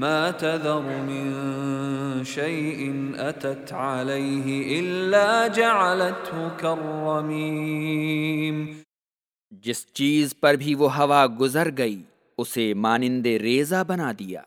ما تذر من شيء أتت عليه إلا جعلته كالرميم. جس چیز پر بھی وہ ہوا گزر گئی، اسے مانند ریزہ بنا دیا۔